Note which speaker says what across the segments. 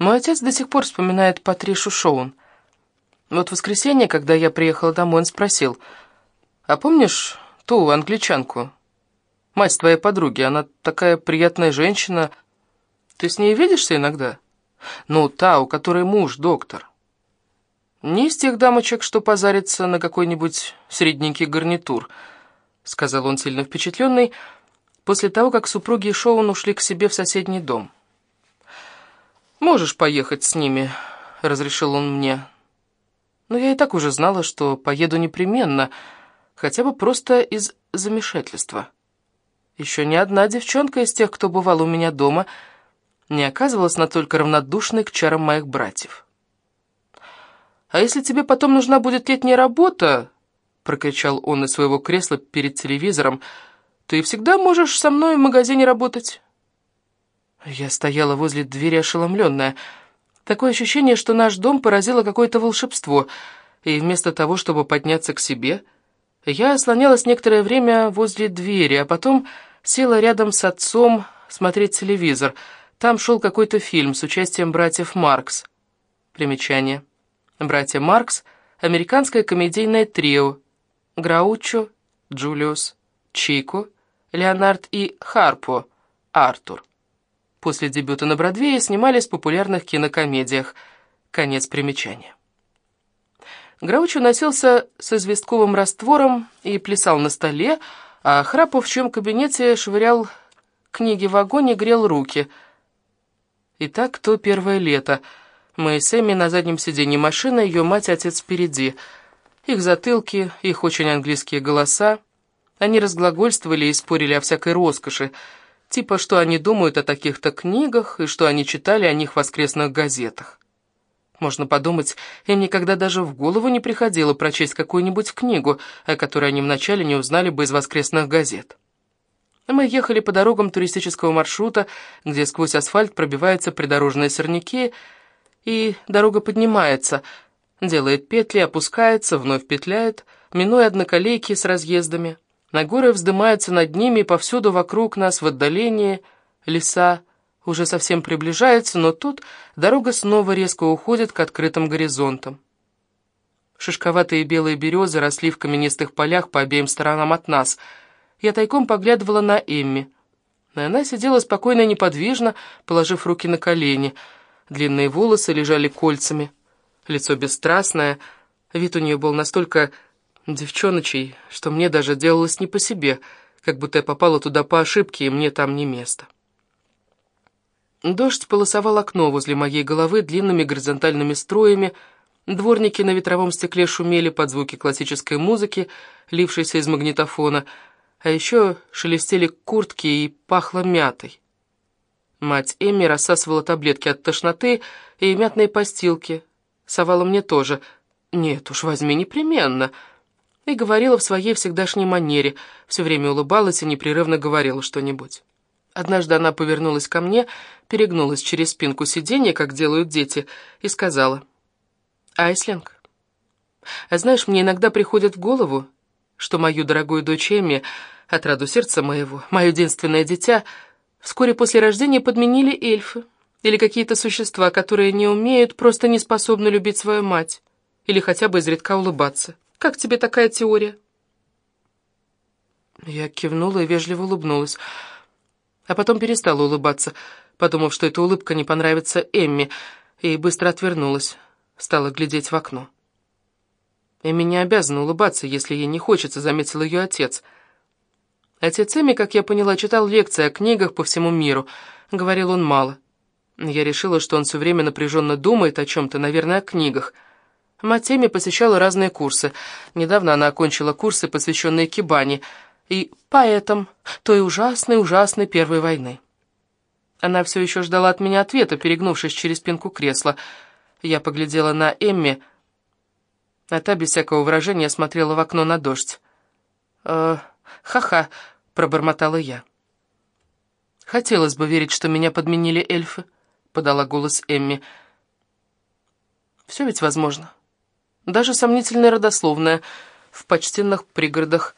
Speaker 1: Мой отец до сих пор вспоминает Патришу Шоун. Вот в воскресенье, когда я приехала домой, он спросил, «А помнишь ту англичанку? Мать твоей подруги, она такая приятная женщина. Ты с ней видишься иногда? Ну, та, у которой муж доктор». «Не из тех дамочек, что позарится на какой-нибудь средненький гарнитур», — сказал он сильно впечатленный, после того, как супруги Шоун ушли к себе в соседний дом. «Можешь поехать с ними», — разрешил он мне. Но я и так уже знала, что поеду непременно, хотя бы просто из замешательства. Еще ни одна девчонка из тех, кто бывал у меня дома, не оказывалась настолько равнодушной к чарам моих братьев. «А если тебе потом нужна будет летняя работа?» — прокричал он из своего кресла перед телевизором. «Ты всегда можешь со мной в магазине работать». Я стояла возле двери ошеломленная. Такое ощущение, что наш дом поразило какое-то волшебство, и вместо того, чтобы подняться к себе, я слонялась некоторое время возле двери, а потом села рядом с отцом смотреть телевизор. Там шел какой-то фильм с участием братьев Маркс. Примечание. Братья Маркс — американское комедийное трио. Граучо, Джулиус, Чико, Леонард и Харпо, Артур. После дебюта на Бродвее снимались в популярных кинокомедиях. Конец примечания. Граучо носился с известковым раствором и плясал на столе, а Храпов в чем кабинете швырял книги в огонь и грел руки. Итак, то первое лето — мы с Эмми на заднем сиденье машины, ее мать и отец впереди. Их затылки, их очень английские голоса. Они разглагольствовали и спорили о всякой роскоши, типа, что они думают о таких-то книгах и что они читали о них в воскресных газетах. Можно подумать, им никогда даже в голову не приходило прочесть какую-нибудь книгу, о которой они вначале не узнали бы из воскресных газет. Мы ехали по дорогам туристического маршрута, где сквозь асфальт пробиваются придорожные сорняки, и дорога поднимается, делает петли, опускается, вновь петляет, минуя одноколейки с разъездами. На горы вздымаются над ними, повсюду вокруг нас в отдалении леса уже совсем приближаются, но тут дорога снова резко уходит к открытым горизонтам. Шишковатые белые березы росли в каменистых полях по обеим сторонам от нас. Я тайком поглядывала на Эмми. Она сидела спокойно и неподвижно, положив руки на колени — Длинные волосы лежали кольцами, лицо бесстрастное, вид у нее был настолько девчоночий, что мне даже делалось не по себе, как будто я попала туда по ошибке, и мне там не место. Дождь полосовал окно возле моей головы длинными горизонтальными строями, дворники на ветровом стекле шумели под звуки классической музыки, лившейся из магнитофона, а еще шелестели куртки и пахло мятой. Мать Эмми рассасывала таблетки от тошноты и мятные постилки. Совала мне тоже. «Нет уж, возьми непременно». И говорила в своей всегдашней манере, все время улыбалась и непрерывно говорила что-нибудь. Однажды она повернулась ко мне, перегнулась через спинку сиденья, как делают дети, и сказала, «Айслинг, а знаешь, мне иногда приходит в голову, что мою дорогую дочь Эмми, отраду сердца моего, мое единственное дитя — Вскоре после рождения подменили эльфы или какие-то существа, которые не умеют, просто не способны любить свою мать или хотя бы изредка улыбаться. Как тебе такая теория?» Я кивнула и вежливо улыбнулась, а потом перестала улыбаться, подумав, что эта улыбка не понравится Эмми, и быстро отвернулась, стала глядеть в окно. Эмми не обязана улыбаться, если ей не хочется, заметил ее отец — Отец Эми, как я поняла, читал лекции о книгах по всему миру. Говорил он мало. Я решила, что он все время напряженно думает о чем-то, наверное, о книгах. Мать Эми посещала разные курсы. Недавно она окончила курсы, посвященные Кибани, и поэтам той ужасной-ужасной Первой войны. Она все еще ждала от меня ответа, перегнувшись через спинку кресла. Я поглядела на Эмми, а та без всякого выражения смотрела в окно на дождь. «Э, «Ха-ха», — пробормотала я. «Хотелось бы верить, что меня подменили эльфы», — подала голос Эмми. «Все ведь возможно. Даже сомнительное родословное в почтенных пригородах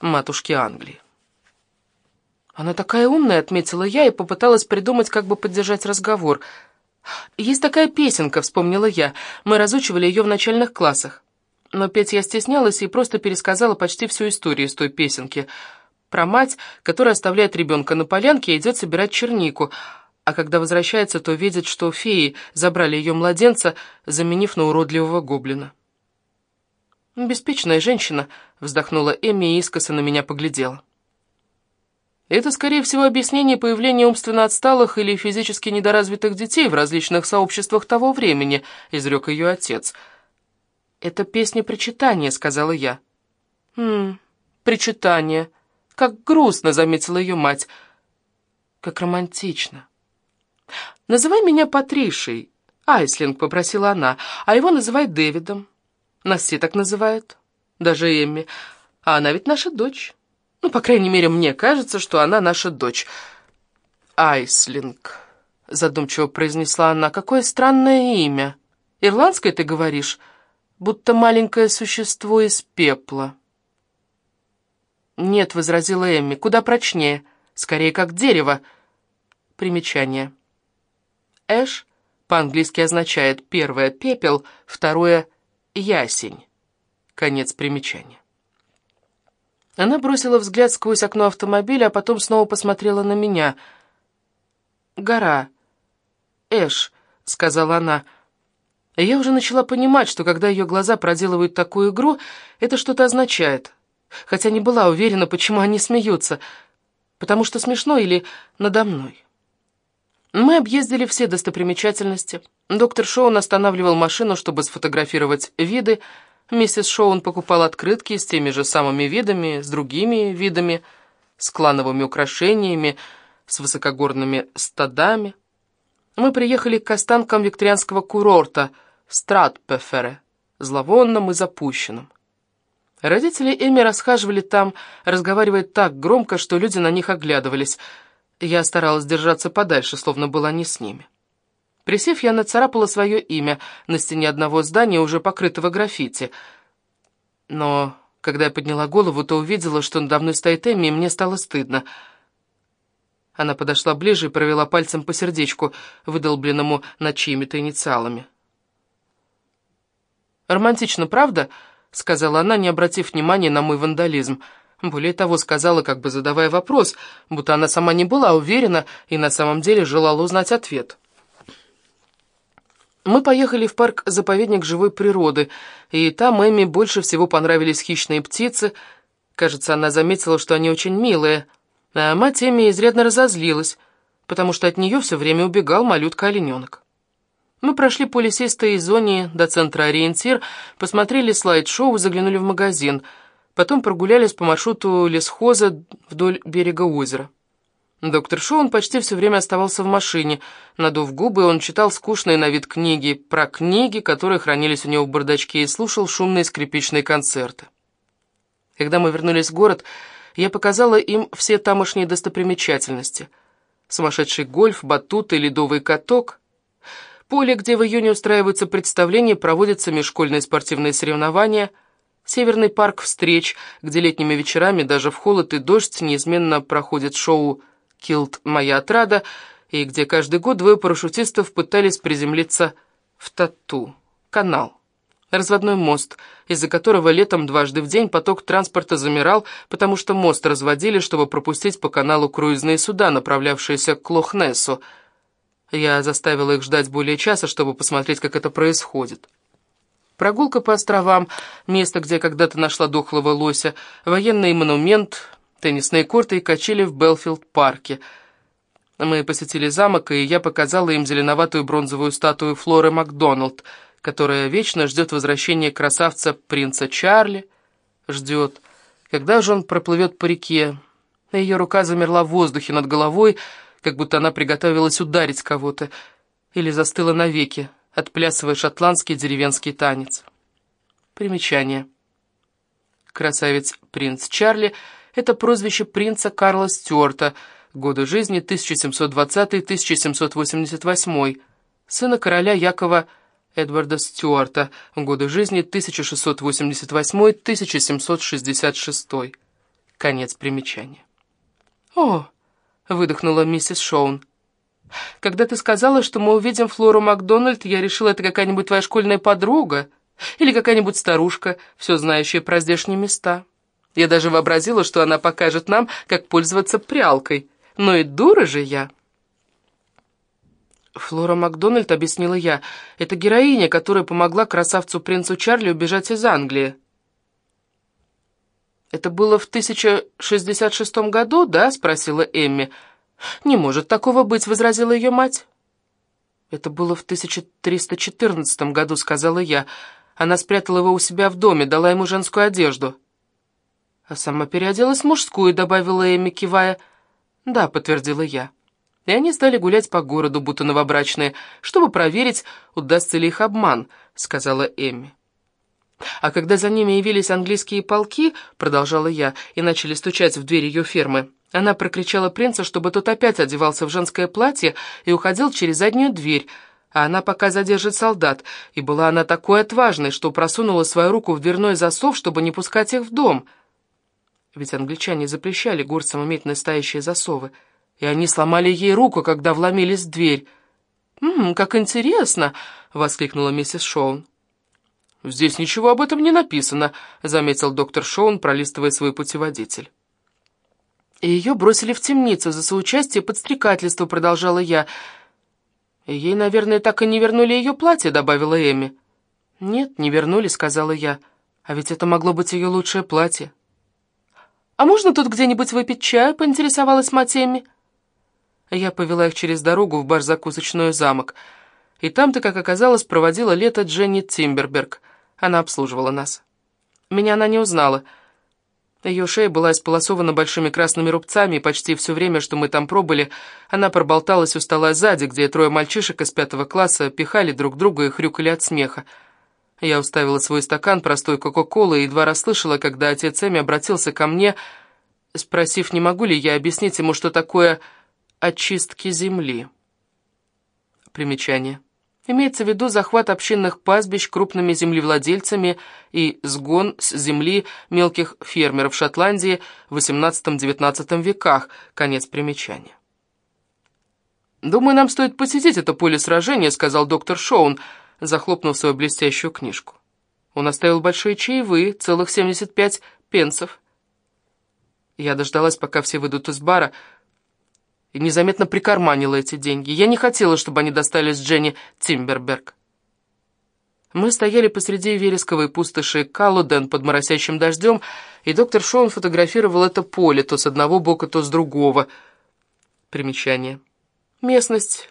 Speaker 1: матушки Англии». «Она такая умная», — отметила я и попыталась придумать, как бы поддержать разговор. Есть такая песенка, вспомнила я. Мы разучивали ее в начальных классах. Но петь я стеснялась и просто пересказала почти всю историю из той песенки. Про мать, которая оставляет ребенка на полянке и идет собирать чернику, а когда возвращается, то видит, что феи забрали ее младенца, заменив на уродливого гоблина. «Беспечная женщина», — вздохнула Эмми и искоса на меня поглядела. Это, скорее всего, объяснение появления умственно отсталых или физически недоразвитых детей в различных сообществах того времени, изрек ее отец. «Это песня-причитание», — сказала я. «Хм, причитание. Как грустно», — заметила ее мать. «Как романтично». «Называй меня Патришей», — Айслинг попросила она, «а его называй Дэвидом. Нас все так называют, даже Эмми, а она ведь наша дочь». Ну, по крайней мере, мне кажется, что она наша дочь. Айслинг, задумчиво произнесла она. Какое странное имя. Ирландское, ты говоришь? Будто маленькое существо из пепла. Нет, возразила Эмми, куда прочнее. Скорее, как дерево. Примечание. Эш по-английски означает первое — пепел, второе — ясень. Конец примечания. Она бросила взгляд сквозь окно автомобиля, а потом снова посмотрела на меня. «Гора. Эш», — сказала она. я уже начала понимать, что когда ее глаза проделывают такую игру, это что-то означает. Хотя не была уверена, почему они смеются. Потому что смешно или надо мной. Мы объездили все достопримечательности. Доктор Шоун останавливал машину, чтобы сфотографировать виды, Миссис Шоун покупала открытки с теми же самыми видами, с другими видами, с клановыми украшениями, с высокогорными стадами. Мы приехали к останкам викторианского курорта Стратпефере, зловонным и запущенным. Родители Эми расхаживали там, разговаривая так громко, что люди на них оглядывались. Я старалась держаться подальше, словно была не с ними. Присев, я нацарапала свое имя на стене одного здания, уже покрытого граффити. Но когда я подняла голову, то увидела, что надо мной стоит Эмми, и мне стало стыдно. Она подошла ближе и провела пальцем по сердечку, выдолбленному над чьими-то инициалами. «Романтично, правда?» — сказала она, не обратив внимания на мой вандализм. Более того, сказала, как бы задавая вопрос, будто она сама не была уверена и на самом деле желала узнать ответ. Мы поехали в парк-заповедник живой природы, и там Эми больше всего понравились хищные птицы. Кажется, она заметила, что они очень милые. А мать Эми изрядно разозлилась, потому что от нее все время убегал малютка-олененок. Мы прошли по лесистой зоне до центра «Ориентир», посмотрели слайд-шоу заглянули в магазин. Потом прогулялись по маршруту лесхоза вдоль берега озера. Доктор Шоун почти все время оставался в машине. Надув губы, он читал скучные на вид книги про книги, которые хранились у него в бардачке, и слушал шумные скрипичные концерты. Когда мы вернулись в город, я показала им все тамошние достопримечательности. Сумасшедший гольф, батут и ледовый каток. Поле, где в июне устраиваются представления, проводятся межшкольные спортивные соревнования. Северный парк встреч, где летними вечерами даже в холод и дождь неизменно проходит шоу Килт «Моя отрада», и где каждый год двое парашютистов пытались приземлиться в Тату, канал. Разводной мост, из-за которого летом дважды в день поток транспорта замирал, потому что мост разводили, чтобы пропустить по каналу круизные суда, направлявшиеся к Лохнессу. Я заставила их ждать более часа, чтобы посмотреть, как это происходит. Прогулка по островам, место, где когда-то нашла дохлого лося, военный монумент, теннисные корты и качели в Белфилд-парке. Мы посетили замок, и я показала им зеленоватую бронзовую статую Флоры Макдоналд, которая вечно ждет возвращения красавца принца Чарли. Ждет. Когда же он проплывет по реке? Ее рука замерла в воздухе над головой, как будто она приготовилась ударить кого-то, или застыла навеки, отплясывая шотландский деревенский танец. Примечание. Красавец принц Чарли — это прозвище принца Карла Стюарта, годы жизни 1720-1788, сына короля Якова Эдварда Стюарта, годы жизни 1688-1766. Конец примечания. «О!» — выдохнула миссис Шоун. Когда ты сказала, что мы увидим Флору Макдональд, я решила, это какая-нибудь твоя школьная подруга или какая-нибудь старушка, все знающая про здешние места. Я даже вообразила, что она покажет нам, как пользоваться прялкой. Но и дура же я. Флора Макдональд, объяснила я, это героиня, которая помогла красавцу-принцу Чарли убежать из Англии. «Это было в 1066 году, да?» — спросила Эмми. «Не может такого быть», — возразила ее мать. «Это было в 1314 году», — сказала я. Она спрятала его у себя в доме, дала ему женскую одежду. «А сама переоделась в мужскую», — добавила Эми, кивая. «Да», — подтвердила я. И они стали гулять по городу, будто новобрачные, чтобы проверить, удастся ли их обман, — сказала Эми. А когда за ними явились английские полки, продолжала я, и начали стучать в дверь ее фермы, она прокричала принца, чтобы тот опять одевался в женское платье и уходил через заднюю дверь, а она пока задержит солдат, и была она такой отважной, что просунула свою руку в дверной засов, чтобы не пускать их в дом. Ведь англичане запрещали горцам иметь настоящие засовы, и они сломали ей руку, когда вломились в дверь. «М -м, как интересно!» — воскликнула миссис Шоун. «Здесь ничего об этом не написано», — заметил доктор Шоун, пролистывая свой путеводитель. «И ее бросили в темницу за соучастие подстрекательства», — продолжала я. «Ей, наверное, так и не вернули ее платье», — добавила Эми. «Нет, не вернули», — сказала я. «А ведь это могло быть ее лучшее платье». «А можно тут где-нибудь выпить чаю?» — поинтересовалась мать Эми. Я повела их через дорогу в бар-закусочную «Замок». И там-то, как оказалось, проводила лето Дженни Тимберберг. Она обслуживала нас. Меня она не узнала. Ее шея была исполосована большими красными рубцами, и почти все время, что мы там пробыли, она проболталась у стола сзади, где трое мальчишек из пятого класса пихали друг друга и хрюкали от смеха. Я уставила свой стакан простой Кока-Колы и едва расслышала, когда отец Эми обратился ко мне, спросив, не могу ли я объяснить ему, что такое «очистки земли». Примечание. Имеется в виду захват общинных пастбищ крупными землевладельцами и сгон с земли мелких фермеров Шотландии в XVIII-XIX веках. Конец примечания. «Думаю, нам стоит посетить это поле сражения», — сказал доктор Шоун, захлопнув свою блестящую книжку. Он оставил большие чаевые, целых 75 пенсов. Я дождалась, пока все выйдут из бара, — и незаметно прикарманила эти деньги. Я не хотела, чтобы они достались Дженни Тимберберг. Мы стояли посреди вересковой пустоши Калуден под моросящим дождем, и доктор Шоун фотографировал это поле то с одного бока, то с другого. Примечание. Местность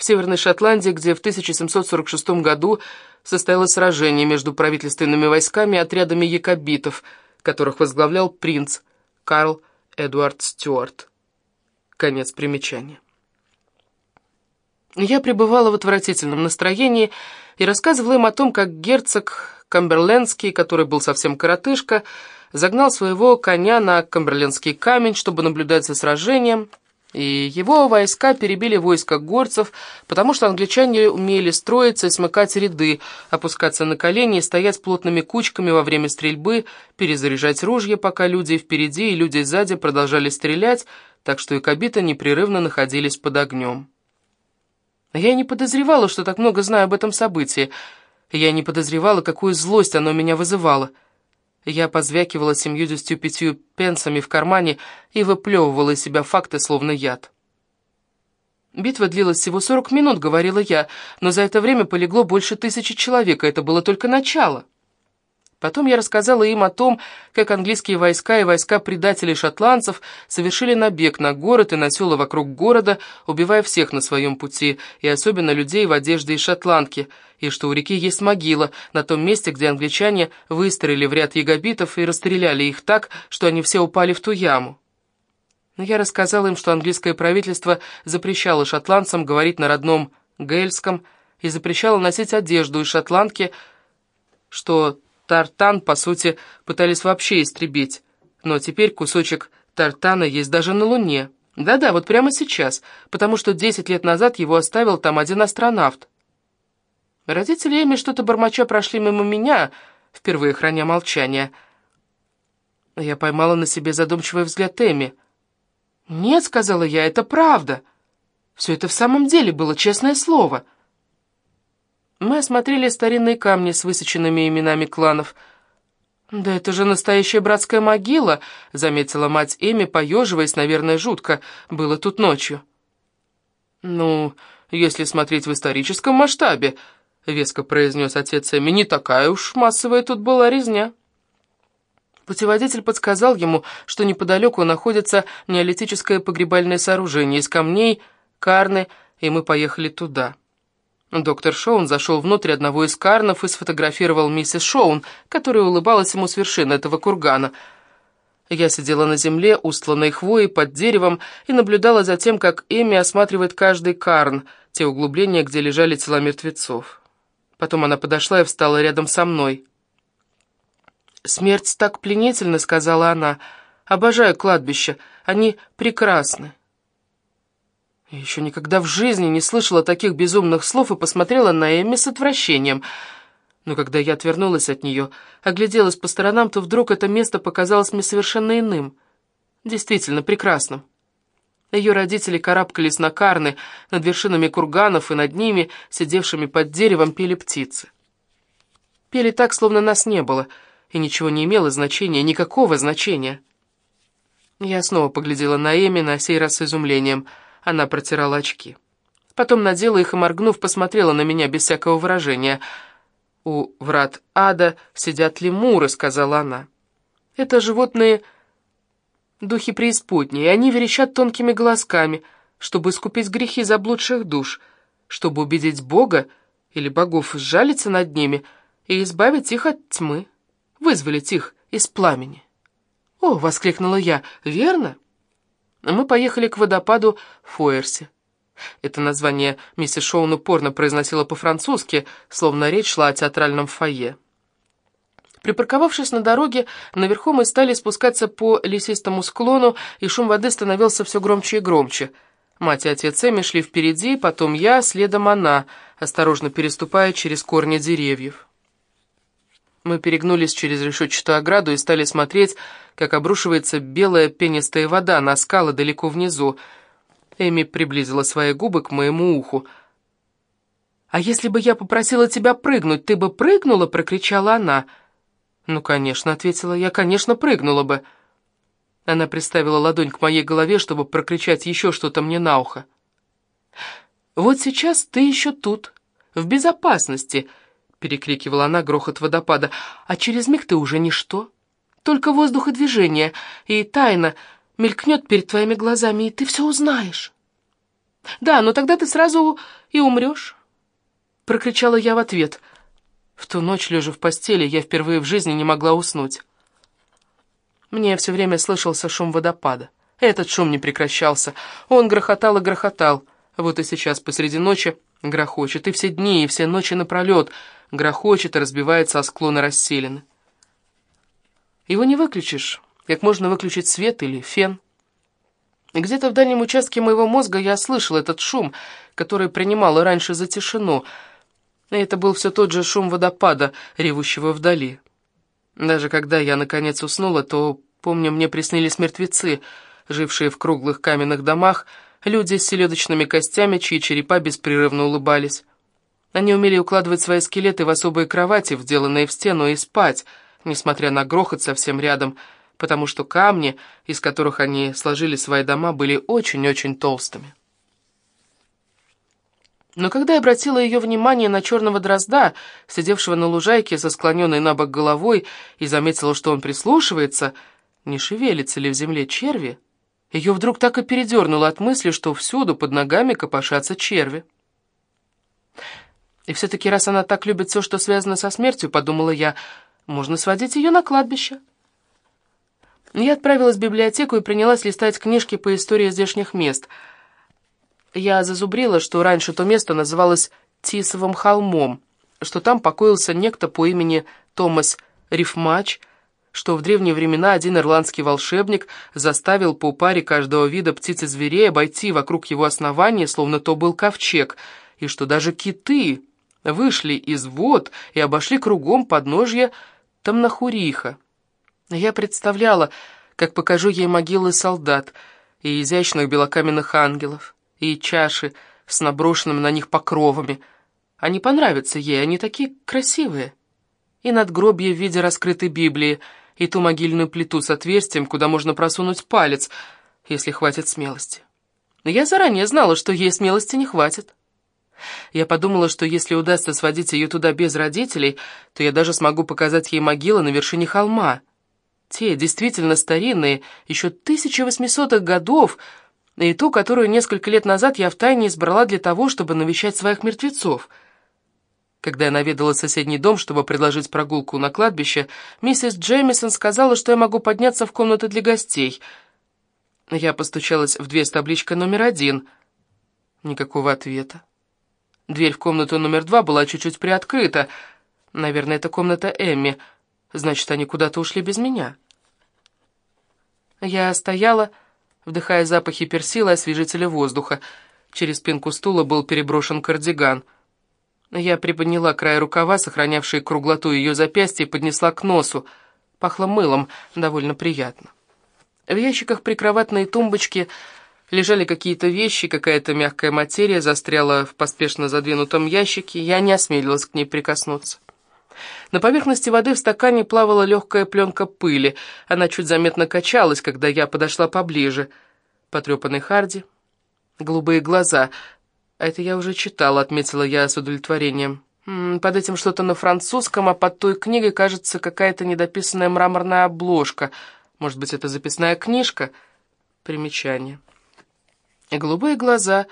Speaker 1: в Северной Шотландии, где в 1746 году состоялось сражение между правительственными войсками и отрядами якобитов, которых возглавлял принц Карл Эдуард Стюарт. Конец примечания. Я пребывала в отвратительном настроении и рассказывала им о том, как герцог Камберлендский, который был совсем коротышка, загнал своего коня на Камберлендский камень, чтобы наблюдать за сражением, и его войска перебили войско горцев, потому что англичане умели строиться и смыкать ряды, опускаться на колени и стоять плотными кучками во время стрельбы, перезаряжать ружья, пока люди впереди и люди сзади продолжали стрелять, так что и кабиты непрерывно находились под огнем. Я не подозревала, что так много знаю об этом событии. Я не подозревала, какую злость оно меня вызывало. Я позвякивала семьюдесятью пятью пенсами в кармане и выплевывала из себя факты, словно яд. «Битва длилась всего сорок минут», — говорила я, «но за это время полегло больше тысячи человек, и это было только начало». Потом я рассказала им о том, как английские войска и войска предателей шотландцев совершили набег на город и на села вокруг города, убивая всех на своем пути, и особенно людей в одежде из шотландки, и что у реки есть могила, на том месте, где англичане выстроили в ряд ягобитов и расстреляли их так, что они все упали в ту яму. Но я рассказала им, что английское правительство запрещало шотландцам говорить на родном гельском и запрещало носить одежду из шотландки, что Тартан, по сути, пытались вообще истребить. Но теперь кусочек тартана есть даже на Луне. Да-да, вот прямо сейчас, потому что 10 лет назад его оставил там один астронавт. Родители Эми что-то бормоча прошли мимо меня, впервые храня молчание. Я поймала на себе задумчивый взгляд Эми. «Нет», — сказала я, — «это правда». Все это в самом деле было, честное слово. Мы осмотрели старинные камни с высеченными именами кланов. «Да это же настоящая братская могила», — заметила мать Эми, поеживаясь, наверное, жутко. «Было тут ночью». «Ну, если смотреть в историческом масштабе», — веско произнес отец Эми, — «не такая уж массовая тут была резня». Путеводитель подсказал ему, что неподалеку находится неолитическое погребальное сооружение из камней, карны, и мы поехали туда. Доктор Шоун зашел внутрь одного из карнов и сфотографировал миссис Шоун, которая улыбалась ему с вершины этого кургана. Я сидела на земле, устланной хвоей, под деревом, и наблюдала за тем, как Эми осматривает каждый карн, те углубления, где лежали тела мертвецов. Потом она подошла и встала рядом со мной. «Смерть так пленительна», — сказала она. «Обожаю кладбища, они прекрасны». Я еще никогда в жизни не слышала таких безумных слов и посмотрела на Эмми с отвращением. Но когда я отвернулась от нее, огляделась по сторонам, то вдруг это место показалось мне совершенно иным. Действительно прекрасным. Ее родители карабкались на карны, над вершинами курганов, и над ними, сидевшими под деревом, пели птицы. Пели так, словно нас не было, и ничего не имело значения, никакого значения. Я снова поглядела на Эми, на сей раз с изумлением — она протирала очки. Потом надела их и, моргнув, посмотрела на меня без всякого выражения. «У врат ада сидят лемуры», — сказала она. «Это животные духи преисподней, и они верещат тонкими голосками, чтобы искупить грехи заблудших душ, чтобы убедить Бога или богов сжалиться над ними и избавить их от тьмы, вызволить их из пламени». «О!» — воскликнула я. «Верно?» Мы поехали к водопаду Фойерсе. Это название миссис Шоун упорно произносила по-французски, словно речь шла о театральном фойе. Припарковавшись на дороге, наверху мы стали спускаться по лесистому склону, и шум воды становился все громче и громче. Мать и отец Эми шли впереди, потом я, следом она, осторожно переступая через корни деревьев. Мы перегнулись через решетчатую ограду и стали смотреть, как обрушивается белая пенистая вода на скалы далеко внизу. Эми приблизила свои губы к моему уху. «А если бы я попросила тебя прыгнуть, ты бы прыгнула?» — прокричала она. «Ну, конечно», — ответила я, — «конечно, прыгнула бы». Она приставила ладонь к моей голове, чтобы прокричать еще что-то мне на ухо. «Вот сейчас ты еще тут, в безопасности», — перекрикивала она грохот водопада, «а через миг ты уже ничто. Только воздух и движение, и тайна мелькнет перед твоими глазами, и ты все узнаешь». «Да, но тогда ты сразу и умрешь», — прокричала я в ответ. В ту ночь, лежа в постели, я впервые в жизни не могла уснуть. Мне все время слышался шум водопада. Этот шум не прекращался. Он грохотал и грохотал. Вот и сейчас посреди ночи грохочет, и все дни, и все ночи напролет — грохочет и разбивается о склоны расселены. Его не выключишь, как можно выключить свет или фен. Где-то в дальнем участке моего мозга я слышал этот шум, который принимала раньше за тишину, и это был все тот же шум водопада, ревущего вдали. Даже когда я, наконец, уснула, то, помню, мне приснились мертвецы, жившие в круглых каменных домах, люди с селедочными костями, чьи черепа беспрерывно улыбались. Они умели укладывать свои скелеты в особые кровати, вделанные в стену, и спать, несмотря на грохот совсем рядом, потому что камни, из которых они сложили свои дома, были очень-очень толстыми. Но когда я обратила ее внимание на черного дрозда, сидевшего на лужайке со склоненной на бок головой, и заметила, что он прислушивается, не шевелится ли в земле черви, ее вдруг так и передернуло от мысли, что всюду под ногами копошатся черви. И все-таки, раз она так любит все, что связано со смертью, подумала я, можно сводить ее на кладбище. Я отправилась в библиотеку и принялась листать книжки по истории здешних мест. Я зазубрила, что раньше то место называлось Тисовым холмом, что там покоился некто по имени Томас Рифмач, что в древние времена один ирландский волшебник заставил по паре каждого вида птиц и зверей обойти вокруг его основания, словно то был ковчег, и что даже киты вышли из вод и обошли кругом подножье Тамнахуриха. Я представляла, как покажу ей могилы солдат и изящных белокаменных ангелов, и чаши с наброшенными на них покровами. Они понравятся ей, они такие красивые. И надгробье в виде раскрытой Библии, и ту могильную плиту с отверстием, куда можно просунуть палец, если хватит смелости. Я заранее знала, что ей смелости не хватит. Я подумала, что если удастся сводить ее туда без родителей, то я даже смогу показать ей могилы на вершине холма. Те, действительно старинные, еще 1800-х годов, и ту, которую несколько лет назад я втайне избрала для того, чтобы навещать своих мертвецов. Когда я наведала соседний дом, чтобы предложить прогулку на кладбище, миссис Джеймисон сказала, что я могу подняться в комнату для гостей. Я постучалась в дверь с табличкой номер один. Никакого ответа. Дверь в комнату номер два была чуть-чуть приоткрыта. Наверное, это комната Эмми. Значит, они куда-то ушли без меня. Я стояла, вдыхая запахи персила и освежителя воздуха. Через спинку стула был переброшен кардиган. Я приподняла край рукава, сохранявший круглоту ее запястья, и поднесла к носу. Пахло мылом, довольно приятно. В ящиках прикроватной тумбочки лежали какие-то вещи, какая-то мягкая материя застряла в поспешно задвинутом ящике, я не осмелилась к ней прикоснуться. На поверхности воды в стакане плавала легкая пленка пыли, она чуть заметно качалась, когда я подошла поближе. Потрепанный Харди, голубые глаза. Это я уже читала, отметила я с удовлетворением. Под этим что-то на французском, а под той книгой, кажется, какая-то недописанная мраморная обложка. Может быть, это записная книжка? Примечание. Голубые глаза,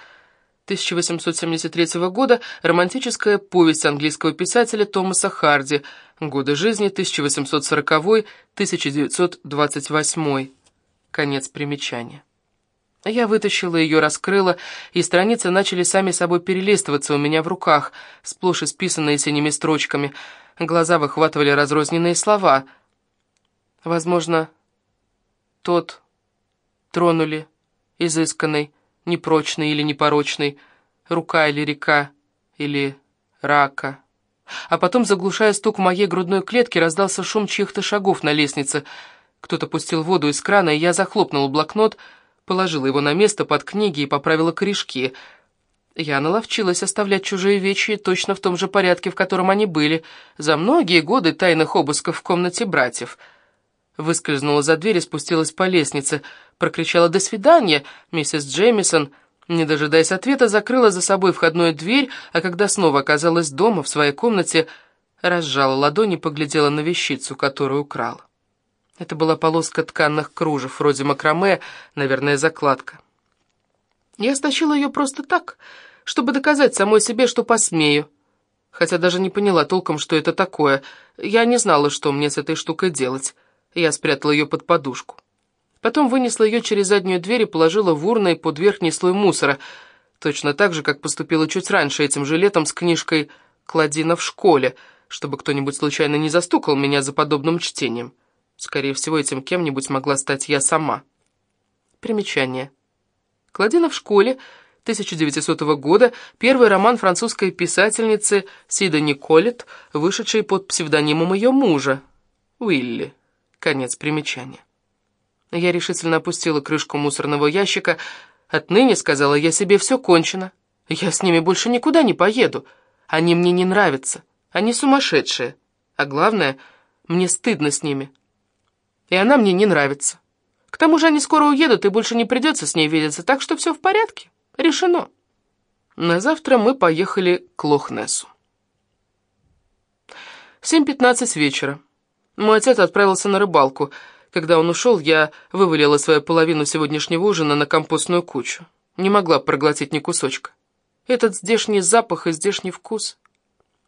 Speaker 1: 1873 года, романтическая повесть английского писателя Томаса Харди, годы жизни 1840-1928. Конец примечания. Я вытащила ее, раскрыла, и страницы начали сами собой перелистываться у меня в руках, сплошь исписанные синими строчками. Глаза выхватывали разрозненные слова. Возможно, тот тронули, изысканный, непрочный или непорочный, рука или река, или рака. А потом, заглушая стук в моей грудной клетке, раздался шум чьих-то шагов на лестнице. Кто-то пустил воду из крана, и я захлопнула блокнот, положила его на место под книги и поправила корешки. Я наловчилась оставлять чужие вещи точно в том же порядке, в котором они были, за многие годы тайных обысков в комнате братьев. Выскользнула за дверь и спустилась по лестнице — прокричала «До свидания!» Миссис Джеймисон, не дожидаясь ответа, закрыла за собой входную дверь, а когда снова оказалась дома, в своей комнате, разжала ладони и поглядела на вещицу, которую украла. Это была полоска тканных кружев, вроде макраме, наверное, закладка. Я стащила ее просто так, чтобы доказать самой себе, что посмею. Хотя даже не поняла толком, что это такое. Я не знала, что мне с этой штукой делать. Я спрятала ее под подушку. Потом вынесла ее через заднюю дверь и положила в урной под верхний слой мусора, точно так же, как поступила чуть раньше этим же летом с книжкой «Кладина в школе», чтобы кто-нибудь случайно не застукал меня за подобным чтением. Скорее всего, этим кем-нибудь могла стать я сама. Примечание. «Кладина в школе» 1900 года, первый роман французской писательницы Сида Николет, вышедший под псевдонимом ее мужа, Уилли. Конец примечания. Я решительно опустила крышку мусорного ящика. «Отныне, — сказала я себе, — все кончено. Я с ними больше никуда не поеду. Они мне не нравятся. Они сумасшедшие. А главное, мне стыдно с ними. И она мне не нравится. К тому же они скоро уедут, и больше не придется с ней видеться, так что все в порядке. Решено». На завтра мы поехали к Лохнесу. 7.15 вечера. Мой отец отправился на рыбалку — когда он ушел, я вывалила свою половину сегодняшнего ужина на компостную кучу. Не могла проглотить ни кусочка. Этот здешний запах и здешний вкус.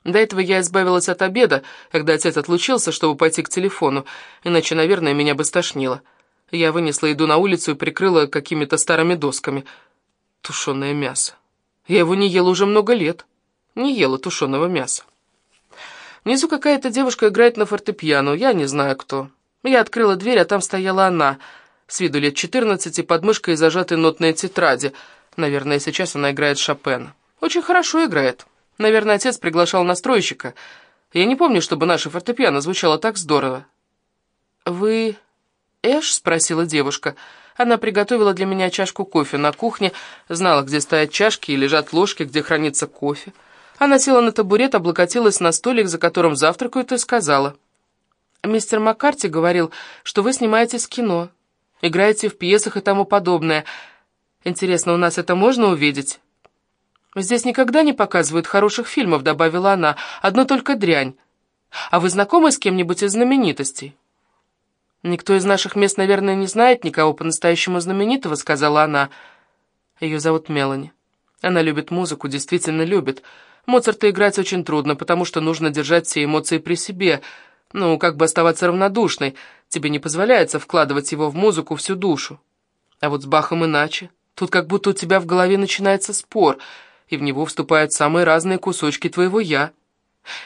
Speaker 1: До этого я избавилась от обеда, когда отец отлучился, чтобы пойти к телефону, иначе, наверное, меня бы стошнило. Я вынесла еду на улицу и прикрыла какими-то старыми досками. Тушеное мясо. Я его не ела уже много лет. Не ела тушеного мяса. Внизу какая-то девушка играет на фортепиано, я не знаю кто. Я открыла дверь, а там стояла она, с виду лет четырнадцати, под мышкой зажатой нотной тетради. Наверное, сейчас она играет Шопена. Очень хорошо играет. Наверное, отец приглашал настройщика. Я не помню, чтобы наше фортепиано звучало так здорово. «Вы Эш?» — спросила девушка. Она приготовила для меня чашку кофе на кухне, знала, где стоят чашки и лежат ложки, где хранится кофе. Она села на табурет, облокотилась на столик, за которым завтракают, и сказала. «Мистер Маккарти говорил, что вы снимаетесь в кино, играете в пьесах и тому подобное. Интересно, у нас это можно увидеть?» «Здесь никогда не показывают хороших фильмов», — добавила она, — «одно только дрянь. А вы знакомы с кем-нибудь из знаменитостей?» «Никто из наших мест, наверное, не знает никого по-настоящему знаменитого», — сказала она. Ее зовут Мелани. Она любит музыку, действительно любит. Моцарта играть очень трудно, потому что нужно держать все эмоции при себе. Ну, как бы оставаться равнодушной. Тебе не позволяется вкладывать его в музыку всю душу. А вот с Бахом иначе. Тут как будто у тебя в голове начинается спор, и в него вступают самые разные кусочки твоего «я».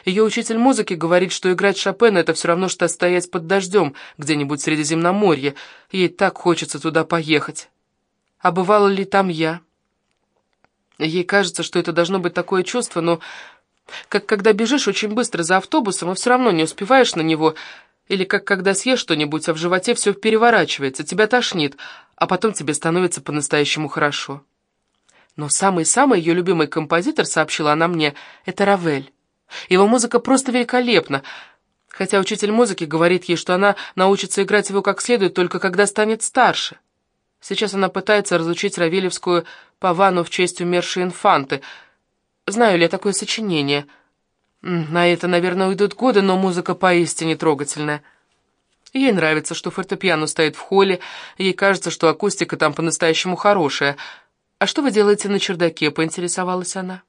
Speaker 1: Ее учитель музыки говорит, что играть Шопена — это все равно, что стоять под дождем где-нибудь в Средиземноморье. Ей так хочется туда поехать. А бывала ли там я? Ей кажется, что это должно быть такое чувство, но... Как когда бежишь очень быстро за автобусом, и все равно не успеваешь на него, или как когда съешь что-нибудь, а в животе все переворачивается, тебя тошнит, а потом тебе становится по-настоящему хорошо. Но самый-самый ее любимый композитор, сообщила она мне, это Равель. Его музыка просто великолепна, хотя учитель музыки говорит ей, что она научится играть его как следует только когда станет старше. Сейчас она пытается разучить Равелевскую павану в честь умершей инфанты. Знаю ли я такое сочинение? На это, наверное, уйдут годы, но музыка поистине трогательная. Ей нравится, что фортепиано стоит в холле, ей кажется, что акустика там по-настоящему хорошая. «А что вы делаете на чердаке?» — поинтересовалась она.